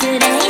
today